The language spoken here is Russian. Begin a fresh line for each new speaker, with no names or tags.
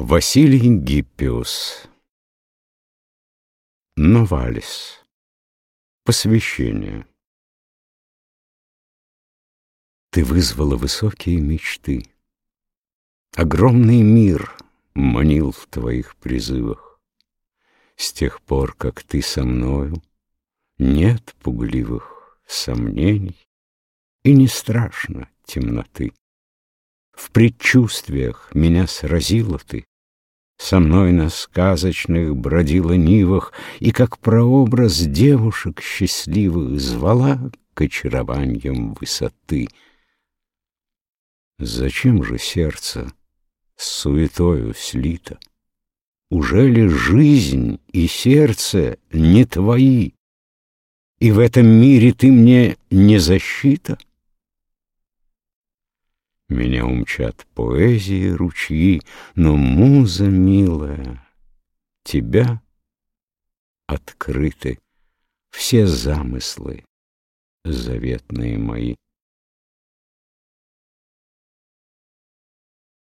Василий Гиппиус Новалис Посвящение Ты вызвала высокие мечты. Огромный мир манил в твоих призывах. С тех пор, как ты со мною, Нет пугливых сомнений, И не страшно темноты. В предчувствиях меня сразила ты, Со мной на сказочных бродила нивах И как прообраз девушек счастливых Звала к очарованиям высоты. Зачем же сердце с суетою слито? Ужели жизнь и сердце не твои? И в этом мире ты мне не защита? Меня умчат поэзии ручьи, Но, муза милая, тебя открыты Все замыслы заветные мои.